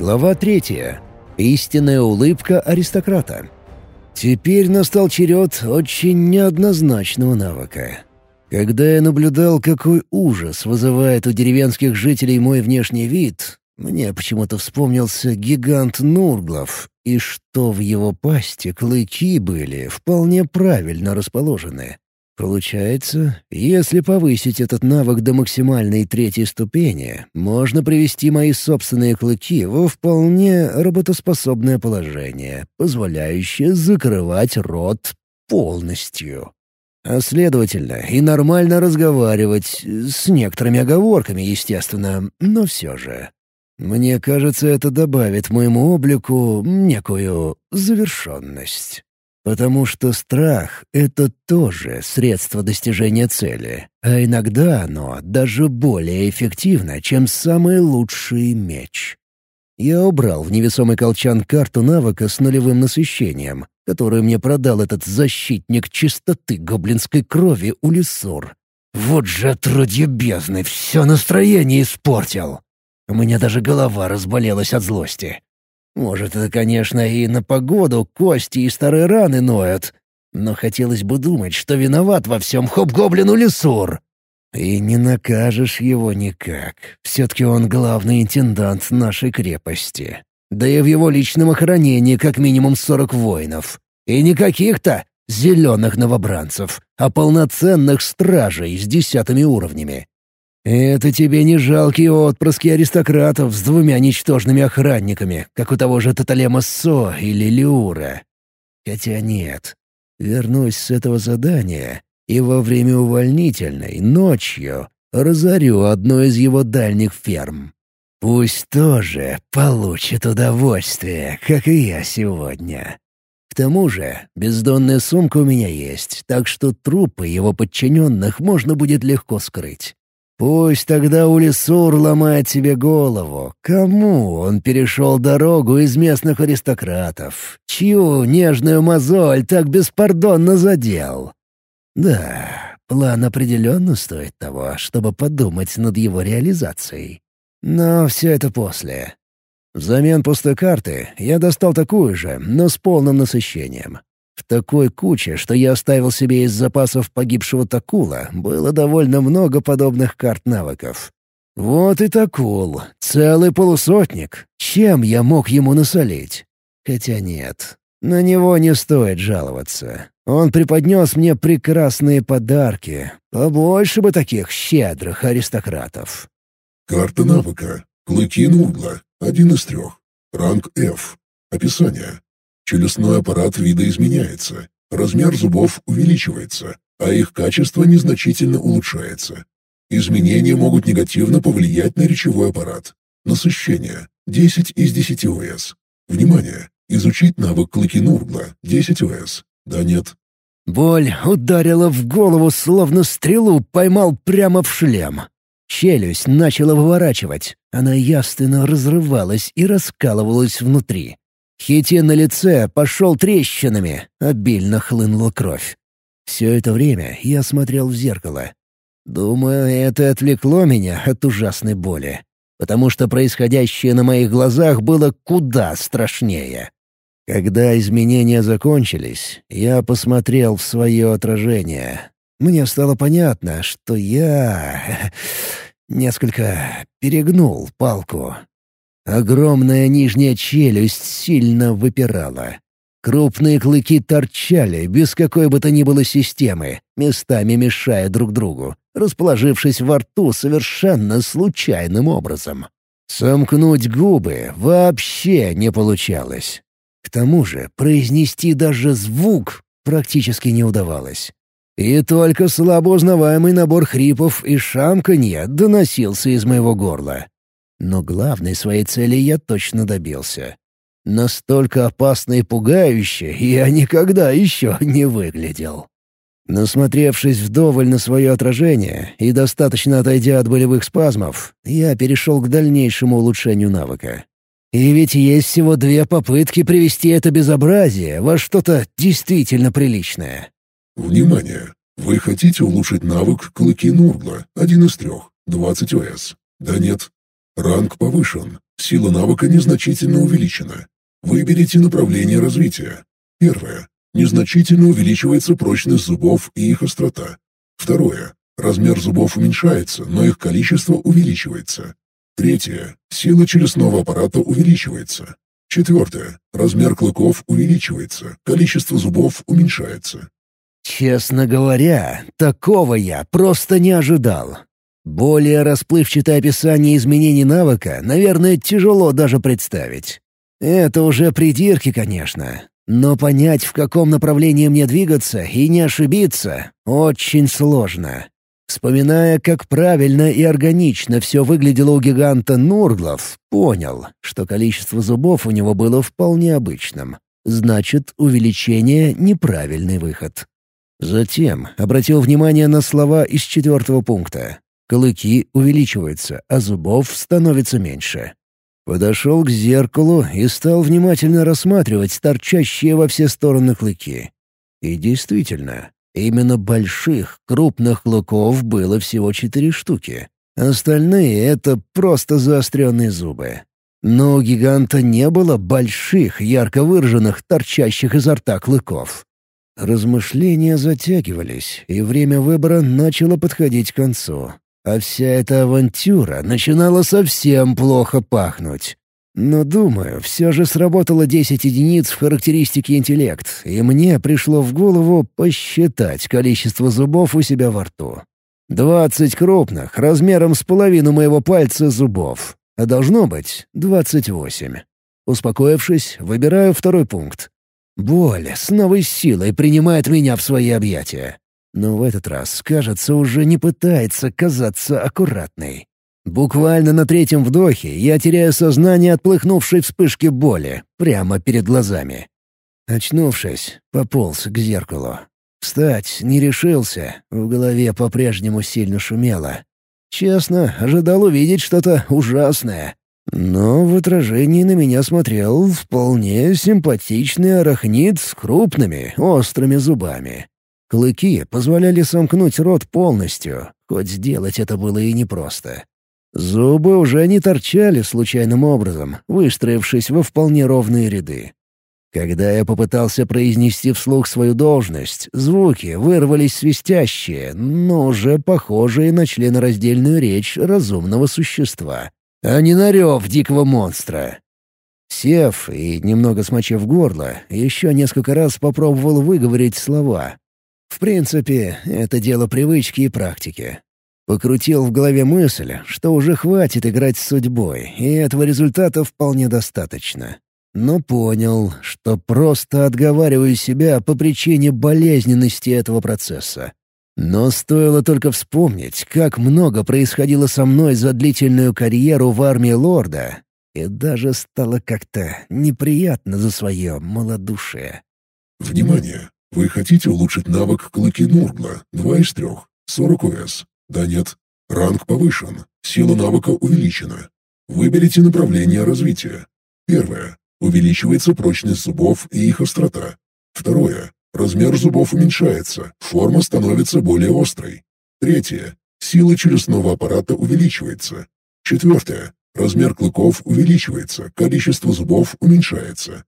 Глава третья. Истинная улыбка аристократа. Теперь настал черед очень неоднозначного навыка. Когда я наблюдал, какой ужас вызывает у деревенских жителей мой внешний вид, мне почему-то вспомнился гигант Нурглов, и что в его пасти клыки были вполне правильно расположены. Получается, если повысить этот навык до максимальной третьей ступени, можно привести мои собственные клыки во вполне работоспособное положение, позволяющее закрывать рот полностью. А следовательно, и нормально разговаривать, с некоторыми оговорками, естественно, но все же. Мне кажется, это добавит моему облику некую завершенность. Потому что страх — это тоже средство достижения цели, а иногда оно даже более эффективно, чем самый лучший меч. Я убрал в невесомый колчан карту навыка с нулевым насыщением, которую мне продал этот защитник чистоты гоблинской крови Улисур. Вот же отродье бездны, все настроение испортил. У меня даже голова разболелась от злости. Может, это, конечно, и на погоду кости и старые раны ноют. Но хотелось бы думать, что виноват во всем хоп-гоблин Улисур. И не накажешь его никак. Все-таки он главный интендант нашей крепости. Да и в его личном охранении как минимум сорок воинов. И не каких-то зеленых новобранцев, а полноценных стражей с десятыми уровнями. «Это тебе не жалкие отпрыски аристократов с двумя ничтожными охранниками, как у того же Таталема Со или Лиура. Хотя нет. Вернусь с этого задания и во время увольнительной, ночью, разорю одну из его дальних ферм. Пусть тоже получит удовольствие, как и я сегодня. К тому же, бездонная сумка у меня есть, так что трупы его подчиненных можно будет легко скрыть. Пусть тогда Улисур ломает себе голову, кому он перешел дорогу из местных аристократов, чью нежную мозоль так беспардонно задел. Да, план определенно стоит того, чтобы подумать над его реализацией. Но все это после. Взамен пустой карты я достал такую же, но с полным насыщением. В такой куче, что я оставил себе из запасов погибшего Такула, было довольно много подобных карт навыков. Вот и Такул, целый полусотник. Чем я мог ему насолить? Хотя нет, на него не стоит жаловаться. Он преподнес мне прекрасные подарки. Побольше бы таких щедрых аристократов. Карта навыка. Клыки Нургла. Один из трех. Ранг F. Описание. Челюстной аппарат вида изменяется, размер зубов увеличивается, а их качество незначительно улучшается. Изменения могут негативно повлиять на речевой аппарат. Насыщение – 10 из 10 ОС. Внимание! Изучить навык клыки Нургла – 10 ОС. Да нет. Боль ударила в голову, словно стрелу поймал прямо в шлем. Челюсть начала выворачивать. Она ясно разрывалась и раскалывалась внутри. Хитин на лице пошел трещинами, обильно хлынула кровь. Все это время я смотрел в зеркало. Думаю, это отвлекло меня от ужасной боли, потому что происходящее на моих глазах было куда страшнее. Когда изменения закончились, я посмотрел в свое отражение. Мне стало понятно, что я несколько перегнул палку. Огромная нижняя челюсть сильно выпирала. Крупные клыки торчали без какой бы то ни было системы, местами мешая друг другу, расположившись во рту совершенно случайным образом. Сомкнуть губы вообще не получалось. К тому же произнести даже звук практически не удавалось. И только слабо узнаваемый набор хрипов и шамканья доносился из моего горла. Но главной своей цели я точно добился. Настолько опасно и пугающе я никогда еще не выглядел. Насмотревшись вдоволь на свое отражение и достаточно отойдя от болевых спазмов, я перешел к дальнейшему улучшению навыка. И ведь есть всего две попытки привести это безобразие во что-то действительно приличное. Внимание! Вы хотите улучшить навык «Клыки Нургла» один из трех, 20 ОС? Да нет, Ранг повышен. Сила навыка незначительно увеличена. Выберите направление развития. Первое. Незначительно увеличивается прочность зубов и их острота. Второе. Размер зубов уменьшается, но их количество увеличивается. Третье. Сила челюстного аппарата увеличивается. Четвертое. Размер клыков увеличивается, количество зубов уменьшается. Честно говоря, такого я просто не ожидал. Более расплывчатое описание изменений навыка, наверное, тяжело даже представить. Это уже придирки, конечно. Но понять, в каком направлении мне двигаться и не ошибиться, очень сложно. Вспоминая, как правильно и органично все выглядело у гиганта Нурглов, понял, что количество зубов у него было вполне обычным. Значит, увеличение — неправильный выход. Затем обратил внимание на слова из четвертого пункта. Клыки увеличиваются, а зубов становится меньше. Подошел к зеркалу и стал внимательно рассматривать торчащие во все стороны клыки. И действительно, Именно больших, крупных клыков было всего четыре штуки. Остальные — это просто заостренные зубы. Но у гиганта не было больших, ярко выраженных, торчащих изо рта клыков. Размышления затягивались, и время выбора начало подходить к концу. А вся эта авантюра начинала совсем плохо пахнуть. Но, думаю, все же сработало 10 единиц в характеристике интеллект, и мне пришло в голову посчитать количество зубов у себя во рту. 20 крупных, размером с половину моего пальца зубов. А должно быть 28. Успокоившись, выбираю второй пункт. Боль с новой силой принимает меня в свои объятия. Но в этот раз, кажется, уже не пытается казаться аккуратной. Буквально на третьем вдохе я теряю сознание от плыхнувшей вспышки боли прямо перед глазами. Очнувшись, пополз к зеркалу. Встать не решился, в голове по-прежнему сильно шумело. Честно, ожидал увидеть что-то ужасное. Но в отражении на меня смотрел вполне симпатичный арахнит с крупными, острыми зубами. Клыки позволяли сомкнуть рот полностью, хоть сделать это было и непросто. Зубы уже не торчали случайным образом, выстроившись во вполне ровные ряды. Когда я попытался произнести вслух свою должность, звуки вырвались свистящие, но уже похожие на членораздельную речь разумного существа, а не на рев дикого монстра. Сев и немного смочив горло, еще несколько раз попробовал выговорить слова. В принципе, это дело привычки и практики. Покрутил в голове мысль, что уже хватит играть с судьбой, и этого результата вполне достаточно. Но понял, что просто отговариваю себя по причине болезненности этого процесса. Но стоило только вспомнить, как много происходило со мной за длительную карьеру в армии лорда, и даже стало как-то неприятно за свое малодушие. Внимание! Вы хотите улучшить навык «Клыки Нургла» 2 из 3, 40 УС. Да нет. Ранг повышен. Сила навыка увеличена. Выберите направление развития. Первое. Увеличивается прочность зубов и их острота. Второе. Размер зубов уменьшается, форма становится более острой. Третье. Сила челюстного аппарата увеличивается. Четвертое. Размер клыков увеличивается, количество зубов уменьшается.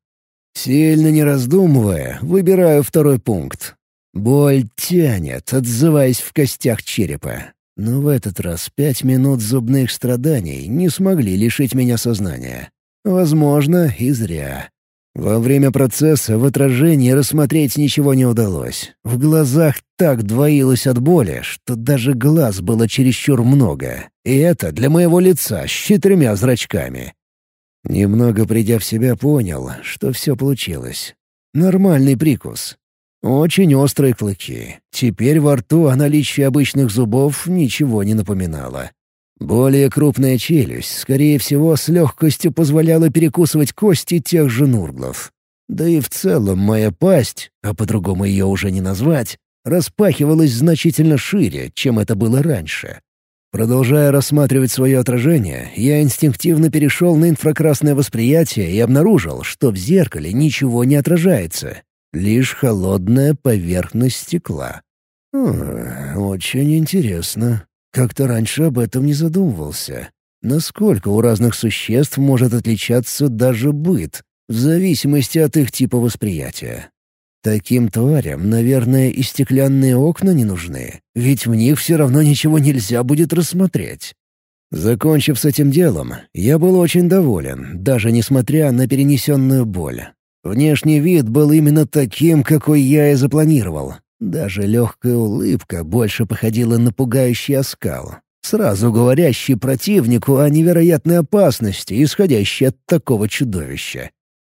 Сильно не раздумывая, выбираю второй пункт. Боль тянет, отзываясь в костях черепа. Но в этот раз пять минут зубных страданий не смогли лишить меня сознания. Возможно, и зря. Во время процесса в отражении рассмотреть ничего не удалось. В глазах так двоилось от боли, что даже глаз было чересчур много. И это для моего лица с четырьмя зрачками. Немного придя в себя, понял, что все получилось. Нормальный прикус. Очень острые клыки. Теперь во рту о наличии обычных зубов ничего не напоминало. Более крупная челюсть, скорее всего, с легкостью позволяла перекусывать кости тех же нурглов. Да и в целом моя пасть, а по-другому ее уже не назвать, распахивалась значительно шире, чем это было раньше. Продолжая рассматривать свое отражение, я инстинктивно перешел на инфракрасное восприятие и обнаружил, что в зеркале ничего не отражается. Лишь холодная поверхность стекла. Хм, очень интересно. Как-то раньше об этом не задумывался. Насколько у разных существ может отличаться даже быт, в зависимости от их типа восприятия? Таким тварям, наверное, и стеклянные окна не нужны, ведь в них все равно ничего нельзя будет рассмотреть. Закончив с этим делом, я был очень доволен, даже несмотря на перенесенную боль. Внешний вид был именно таким, какой я и запланировал. Даже легкая улыбка больше походила на пугающий оскал, сразу говорящий противнику о невероятной опасности, исходящей от такого чудовища.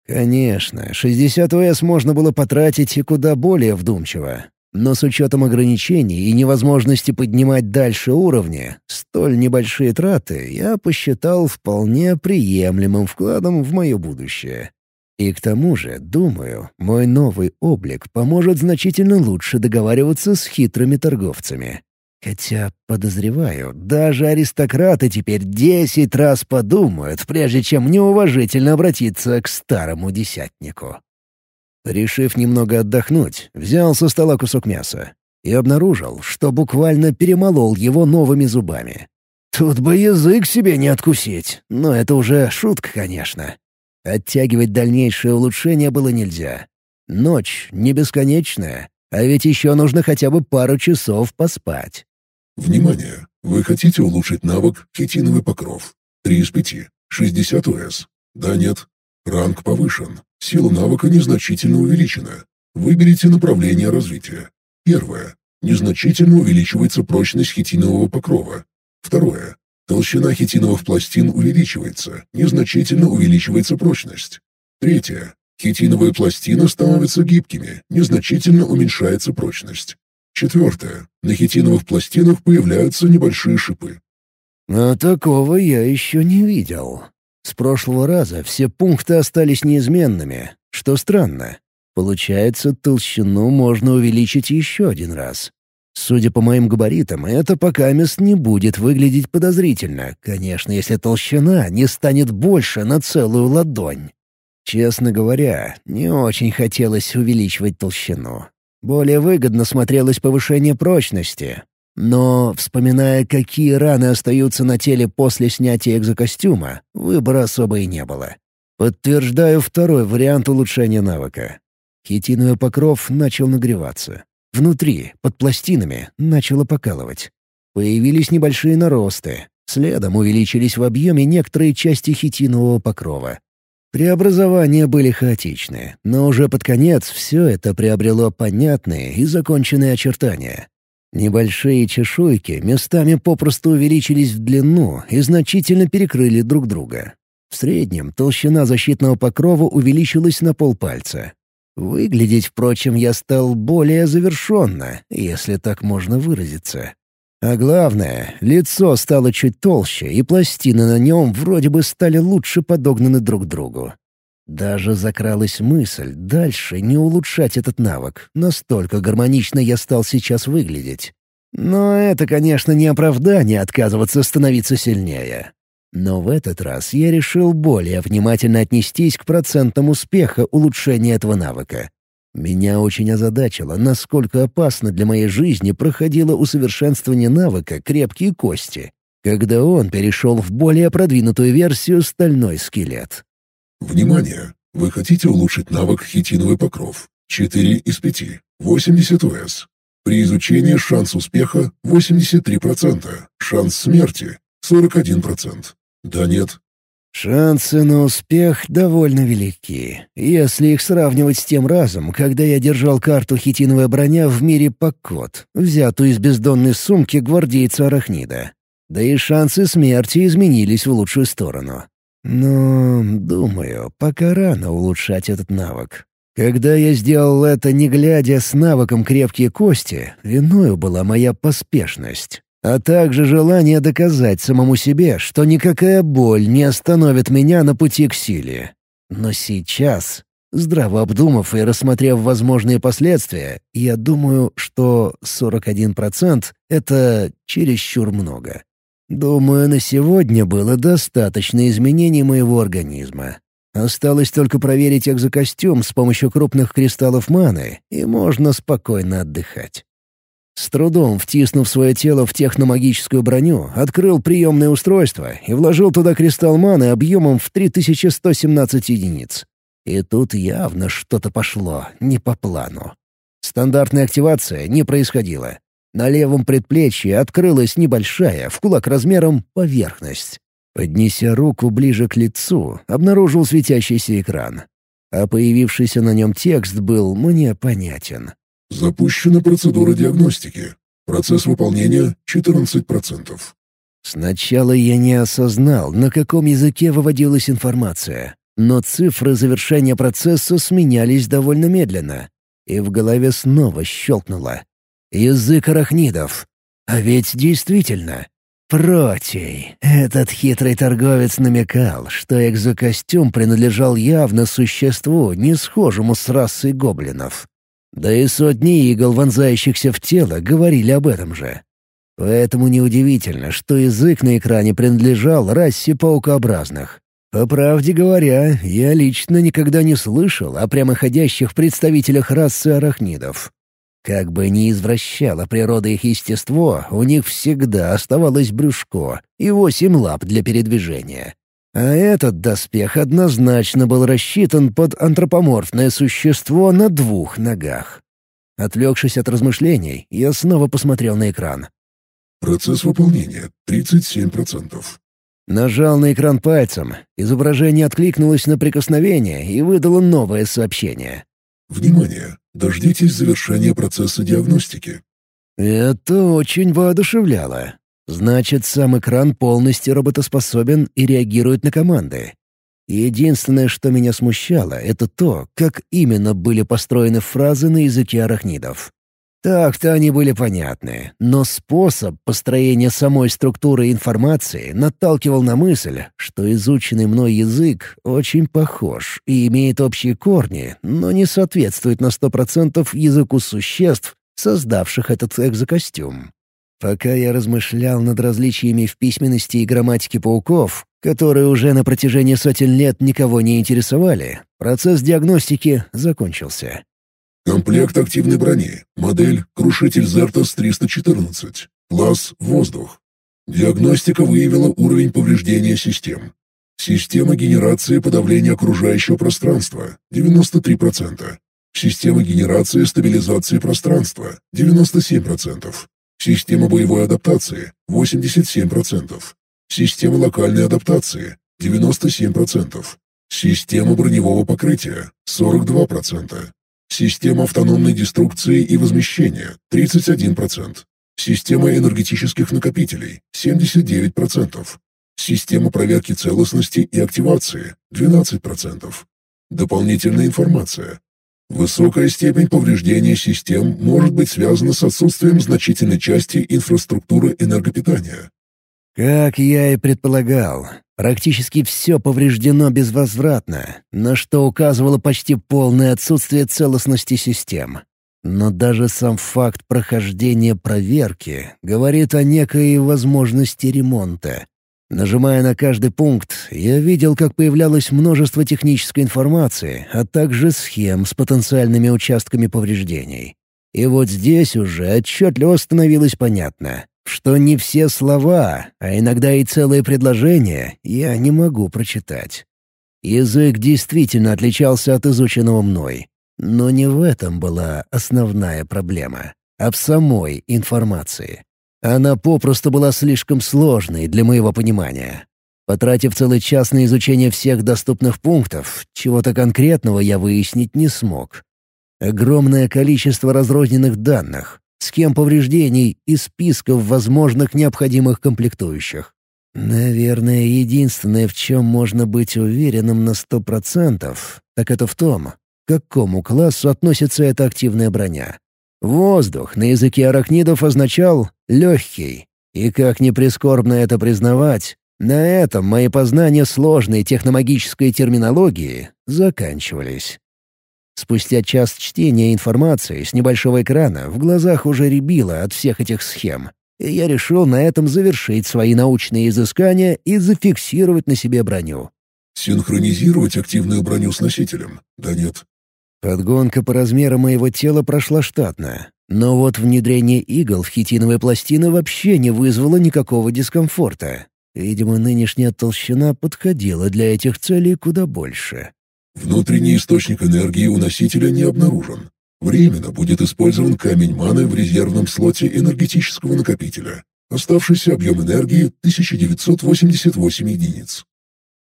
Конечно, 60 ОС можно было потратить и куда более вдумчиво. Но с учетом ограничений и невозможности поднимать дальше уровни, столь небольшие траты я посчитал вполне приемлемым вкладом в мое будущее. И к тому же, думаю, мой новый облик поможет значительно лучше договариваться с хитрыми торговцами. Хотя, подозреваю, даже аристократы теперь десять раз подумают, прежде чем неуважительно обратиться к старому десятнику. Решив немного отдохнуть, взял со стола кусок мяса и обнаружил, что буквально перемолол его новыми зубами. Тут бы язык себе не откусить, но это уже шутка, конечно. Оттягивать дальнейшее улучшение было нельзя. Ночь не бесконечная, а ведь еще нужно хотя бы пару часов поспать. Внимание! Вы хотите улучшить навык «Хитиновый покров»? 3 из 5. 60 ОС. Да, нет. Ранг повышен. Сила навыка незначительно увеличена. Выберите направление развития. Первое. Незначительно увеличивается прочность хитинового покрова. Второе. Толщина хитиновых пластин увеличивается, незначительно увеличивается прочность. Третье. Хитиновые пластины становятся гибкими, незначительно уменьшается прочность. Четвертое. На хитиновых пластинах появляются небольшие шипы. А такого я еще не видел. С прошлого раза все пункты остались неизменными, что странно. Получается, толщину можно увеличить еще один раз. Судя по моим габаритам, это пока мест не будет выглядеть подозрительно, конечно, если толщина не станет больше на целую ладонь. Честно говоря, не очень хотелось увеличивать толщину. Более выгодно смотрелось повышение прочности, но, вспоминая, какие раны остаются на теле после снятия экзокостюма, выбора особо и не было. Подтверждаю второй вариант улучшения навыка. Хитиновый покров начал нагреваться. Внутри, под пластинами, начало покалывать. Появились небольшие наросты. Следом увеличились в объеме некоторые части хитинового покрова. Преобразования были хаотичны, но уже под конец все это приобрело понятные и законченные очертания. Небольшие чешуйки местами попросту увеличились в длину и значительно перекрыли друг друга. В среднем толщина защитного покрова увеличилась на полпальца. Выглядеть, впрочем, я стал более завершенно, если так можно выразиться. А главное, лицо стало чуть толще, и пластины на нем вроде бы стали лучше подогнаны друг к другу. Даже закралась мысль дальше не улучшать этот навык, настолько гармонично я стал сейчас выглядеть. Но это, конечно, не оправдание отказываться становиться сильнее. Но в этот раз я решил более внимательно отнестись к процентам успеха улучшения этого навыка. Меня очень озадачило, насколько опасно для моей жизни проходило усовершенствование навыка «Крепкие кости», когда он перешел в более продвинутую версию «Стальной скелет». Внимание! Вы хотите улучшить навык «Хитиновый покров»? 4 из 5. 80 ОС. При изучении шанс успеха 83%, шанс смерти 41%. Да нет. Шансы на успех довольно велики, если их сравнивать с тем разом, когда я держал карту «Хитиновая броня» в мире Паккот, взятую из бездонной сумки гвардейца Арахнида. Да и шансы смерти изменились в лучшую сторону. Но, думаю, пока рано улучшать этот навык. Когда я сделал это, не глядя с навыком крепкие кости, виною была моя поспешность, а также желание доказать самому себе, что никакая боль не остановит меня на пути к силе. Но сейчас, здраво обдумав и рассмотрев возможные последствия, я думаю, что 41% — это чересчур много. Думаю, на сегодня было достаточно изменений моего организма. Осталось только проверить экзокостюм с помощью крупных кристаллов маны, и можно спокойно отдыхать. С трудом втиснув свое тело в техномагическую броню, открыл приемное устройство и вложил туда кристалл маны объемом в 3117 единиц. И тут явно что-то пошло не по плану. Стандартная активация не происходила. На левом предплечье открылась небольшая, в кулак размером, поверхность. Поднеся руку ближе к лицу, обнаружил светящийся экран. А появившийся на нем текст был мне понятен. Запущена процедура диагностики. Процесс выполнения — 14%. Сначала я не осознал, на каком языке выводилась информация, но цифры завершения процесса сменялись довольно медленно, и в голове снова щелкнуло. Язык арахнидов. А ведь действительно, Протей. Этот хитрый торговец намекал, что экзокостюм принадлежал явно существу, не схожему с расой гоблинов. Да и сотни игл, вонзающихся в тело, говорили об этом же. Поэтому неудивительно, что язык на экране принадлежал расе паукообразных. По правде говоря, я лично никогда не слышал о прямоходящих представителях расы арахнидов. Как бы ни извращала природа их естество, у них всегда оставалось брюшко и восемь лап для передвижения. А этот доспех однозначно был рассчитан под антропоморфное существо на двух ногах. Отвлекшись от размышлений, я снова посмотрел на экран. Процесс выполнения — 37%. Нажал на экран пальцем, изображение откликнулось на прикосновение и выдало новое сообщение. «Внимание! Дождитесь завершения процесса диагностики». Это очень воодушевляло. Значит, сам экран полностью работоспособен и реагирует на команды. Единственное, что меня смущало, это то, как именно были построены фразы на языке арахнидов. Так-то они были понятны, но способ построения самой структуры информации наталкивал на мысль, что изученный мной язык очень похож и имеет общие корни, но не соответствует на сто процентов языку существ, создавших этот экзокостюм. Пока я размышлял над различиями в письменности и грамматике пауков, которые уже на протяжении сотен лет никого не интересовали, процесс диагностики закончился. Комплект активной брони. Модель «Крушитель Зертос-314». Класс «Воздух». Диагностика выявила уровень повреждения систем. Система генерации подавления окружающего пространства – 93%. Система генерации стабилизации пространства – 97%. Система боевой адаптации – 87%. Система локальной адаптации – 97%. Система броневого покрытия – 42%. Система автономной деструкции и возмещения – 31%. Система энергетических накопителей – 79%. Система проверки целостности и активации – 12%. Дополнительная информация. Высокая степень повреждения систем может быть связана с отсутствием значительной части инфраструктуры энергопитания. Как я и предполагал, практически все повреждено безвозвратно, на что указывало почти полное отсутствие целостности систем. Но даже сам факт прохождения проверки говорит о некой возможности ремонта. Нажимая на каждый пункт, я видел, как появлялось множество технической информации, а также схем с потенциальными участками повреждений. И вот здесь уже отчетливо становилось понятно, что не все слова, а иногда и целые предложения я не могу прочитать. Язык действительно отличался от изученного мной. Но не в этом была основная проблема, а в самой информации. Она попросту была слишком сложной для моего понимания. Потратив целый час на изучение всех доступных пунктов, чего-то конкретного я выяснить не смог. Огромное количество разрозненных данных, схем повреждений и списков возможных необходимых комплектующих. Наверное, единственное, в чем можно быть уверенным на сто процентов, так это в том, к какому классу относится эта активная броня. Воздух на языке арахнидов означал «легкий». И как ни прискорбно это признавать, на этом мои познания сложной техномагической терминологии заканчивались. Спустя час чтения информации с небольшого экрана в глазах уже рябило от всех этих схем, и я решил на этом завершить свои научные изыскания и зафиксировать на себе броню. Синхронизировать активную броню с носителем? Да нет. Подгонка по размеру моего тела прошла штатно, но вот внедрение игл в хитиновые пластины вообще не вызвало никакого дискомфорта. Видимо, нынешняя толщина подходила для этих целей куда больше. Внутренний источник энергии у носителя не обнаружен. Временно будет использован камень маны в резервном слоте энергетического накопителя. Оставшийся объем энергии — 1988 единиц.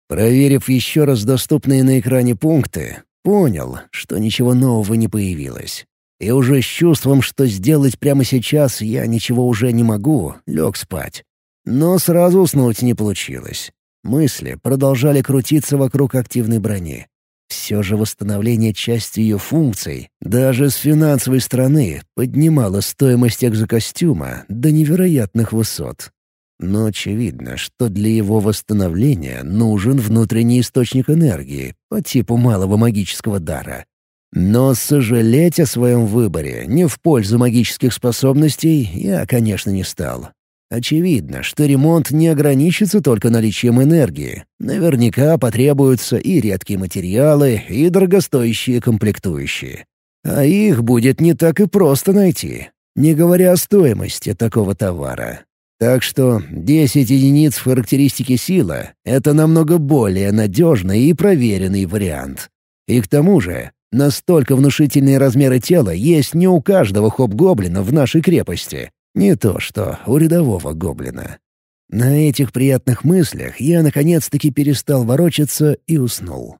Проверив еще раз доступные на экране пункты, понял, что ничего нового не появилось. И уже с чувством, что сделать прямо сейчас я ничего уже не могу, лег спать. Но сразу уснуть не получилось. Мысли продолжали крутиться вокруг активной брони. Все же восстановление части ее функций, даже с финансовой стороны, поднимало стоимость экзокостюма до невероятных высот. Но очевидно, что для его восстановления нужен внутренний источник энергии по типу малого магического дара. Но сожалеть о своем выборе не в пользу магических способностей я, конечно, не стал. Очевидно, что ремонт не ограничится только наличием энергии. Наверняка потребуются и редкие материалы, и дорогостоящие комплектующие. А их будет не так и просто найти, не говоря о стоимости такого товара. Так что 10 единиц в характеристике сила — это намного более надежный и проверенный вариант. И к тому же, настолько внушительные размеры тела есть не у каждого хоп-гоблина в нашей крепости. Не то что у рядового гоблина. На этих приятных мыслях я наконец-таки перестал ворочаться и уснул.